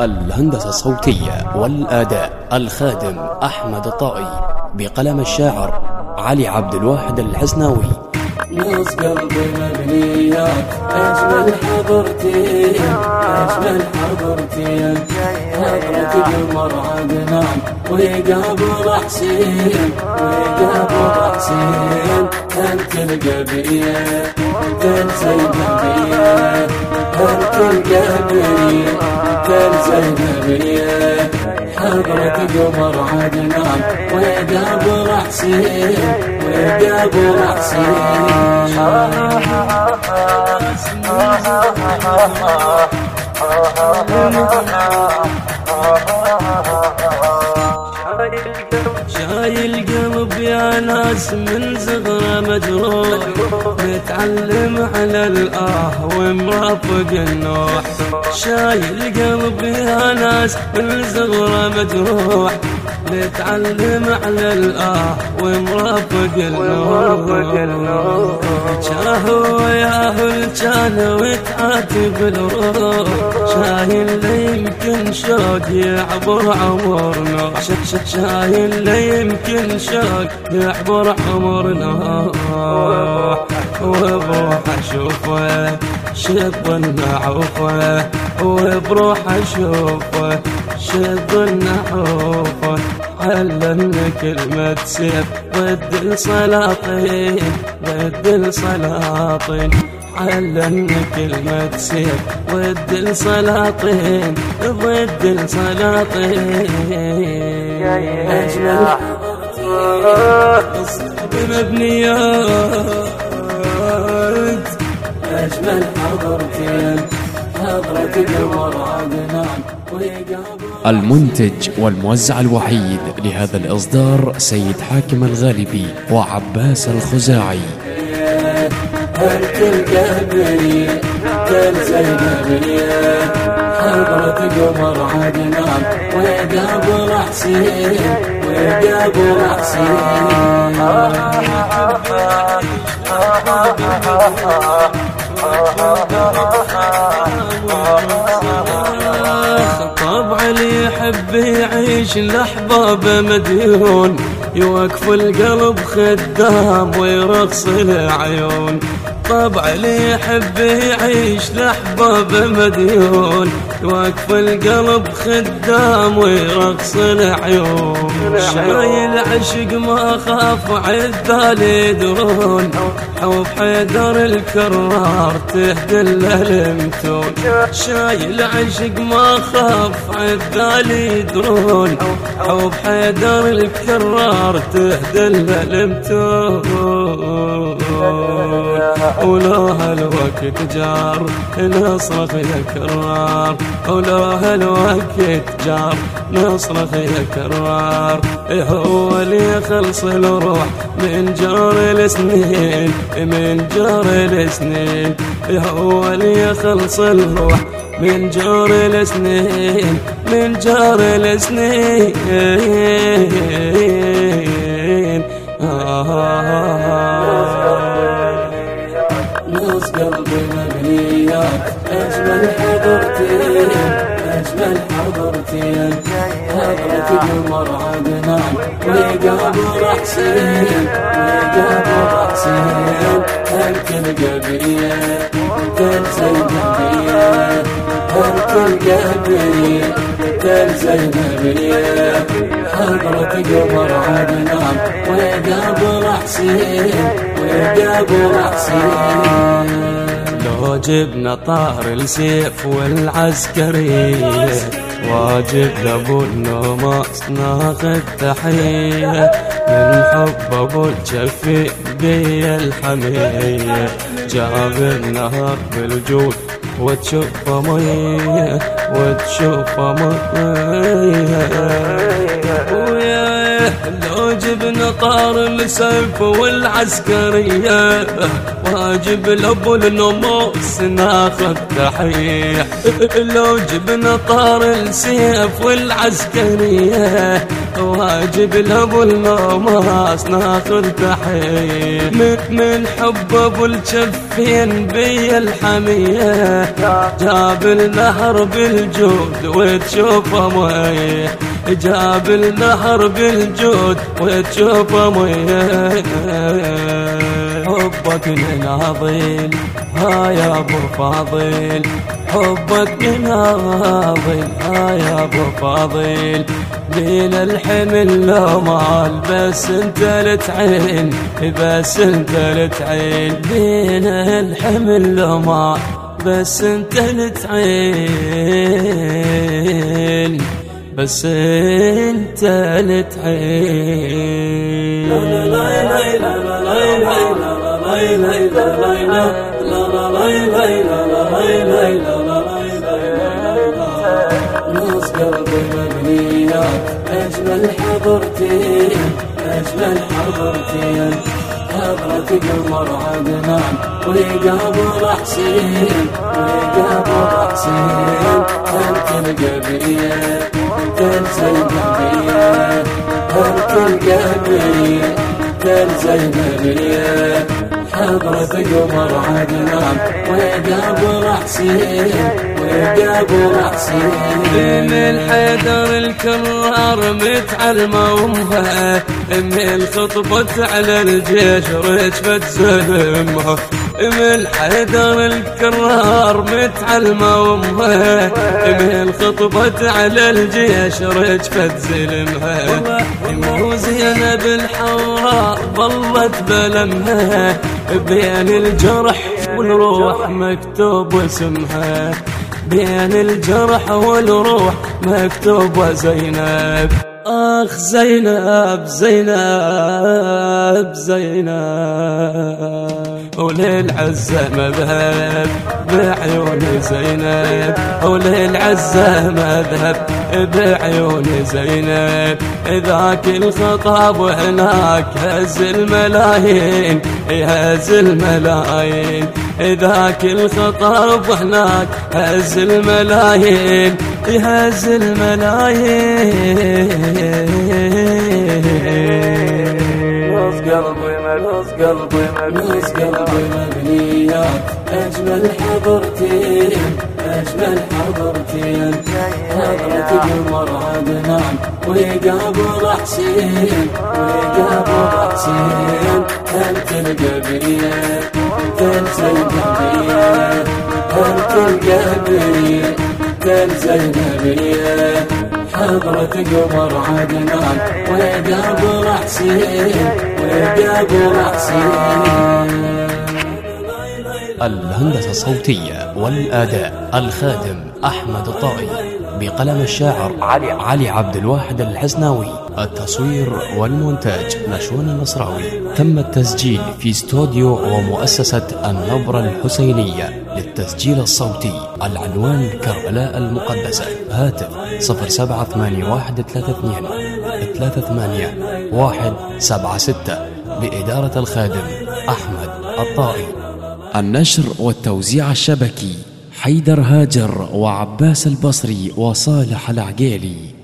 الهندسة الصوتية والأداء الخادم أحمد الطائي بقلم الشاعر علي عبد الواحد الحسناوي. نص قلبي مبنيات أجمل حضرتي أجمل حضرتي حضرة قمر عدنان وقابل حسين وقابل حسين أنت القبيه أنت زينبيه انت القبيه انت زينبيه حضرة قمر عدنان وقابل حسين وقابل حسين شايل قلب يا ناس من صغره مجروح. متعلم على الآه ومرافق النوح. شايل قلب يا ناس صغره مجروح نتعلم على الآه ومرافق النور شاهو ياهل كان وتعاتب الروح. شايل لي يمكن شوق يعبر عمرنا شايل لي يمكن شوق يعبر عمرنا وبروح أشوفه شب النعوفه وبروح أشوفه شب النعوفه علمنا كلمة سيف ضد السلاطين ضد السلاطين علمنا كلمة سيف ضد السلاطين ضد السلاطين أجمل بمبنيات. أجمل حضرتين. حضرة قمر عدنان المنتج والموزع الوحيد لهذا الإصدار سيد حاكم الغالبي وعباس الخزاعي. حضرة قمر عدنان وقابل حسين وقابل حسين طبع اللي يحب يعيش الأحباب مديون يوقف القلب خدام ويرقص العيون طبع اللي يحب يعيش لأحباب مديون يوقف القلب خدام ويرقص العيون. شايل عشق ما خاف عدال يدرون حوب حيدر الكرار تهدل المتون شايل عشق ما خاف عدال يدرون حوب حيدر الكرار تهدل المتون ولا هالوقت جار نصرخ يا كرار ولا هالوقت جار نصرخ يا كرار هو اللي يخلص الروح من جار السنين؟ من جار السنين؟ هو اللي يخلص الروح من جار السنين؟ من جار السنين. نص قلبي مبنيات أجمل حضرتين أجمل حضرتين. حضرة قمر عدنان وقابل حسين وقابل حسين الكل قبليه كل زينبيه الكل قبليه كل زينبيه حضرة قمر عدنان وقابل حسين وقابل حسين لو جبنا السيف والعسكرية. واجب لابو النماس ناخذ تحية. من حب أبو الجفي بي الحمية. جاب النهر بالجود وتشوف مية. وتشوف مية لو جبنا طار السيف والعسكرية واجب لابو النوماس ناخذ تحية. لو جبنا طار السيف والعسكرية واجب لابو النوماس ناخذ تحية. من, من حب أبو الجفين بي الحمية جاب النهر بالجود وتشوفه ميه جاب النهر بالجود وتشوفه ميه حبك ناضل ها يا أبو فاضل. حبك ناضل ها يا أبو فاضل. بين الحمل لو مال بس أنت لتعين بس أنت لتعين بين الحمل لو مال بس أنت لتعين بس انت لتعين لا لا لا لا لا لا أجمل حضرتين أجمل حضرتين حضرة قمر عدنان وقابل حسين وقابل حسين أنت القبية أنت القبية أنت القبية الزينبية حضرة قمر عدنان وقابل حسين وقابل حسين من الحيدر الكرار متعلمة وامها ام الخطبة على الجيش رجفت سلمها من حيدر الكرار متعلمة وامها ام الخطبة على الجيش رجفت زلمها. مو زينب الحوراء ظلت بلمها بين الجرح والروح مكتوب اسمها بين الجرح والروح مكتوب زينب آخ زينب زينب زينب. وللعزة مذهب بعيون زينب. وللعزة مذهب بعيون زينب. ذاك الخطاب هناك هز الملايين يهز الملايين. ذاك الخطاب هناك هز الملايين يهز الملايين. أجمل حضرتين أجمل حضرتين. حضرة قمر عدنان وقابل حسين وقابل حسين أنت القبية أنت القبية أنت القبية أنت الزينبية حضرة قمر عدنان وقابل حسين وقابل حسين الهندسة الصوتية والأداء الخادم أحمد الطائي بقلم الشاعر علي, علي عبد الواحد الحسناوي. التصوير والمونتاج نشون النصراوي. تم التسجيل في استوديو ومؤسسة النبرة الحسينية للتسجيل الصوتي العنوان كربلاء المقدسة. هاتف 0783132 38 بإدارة الخادم أحمد الطائي. النشر والتوزيع الشبكي حيدر هاجر وعباس البصري وصالح العقيلي.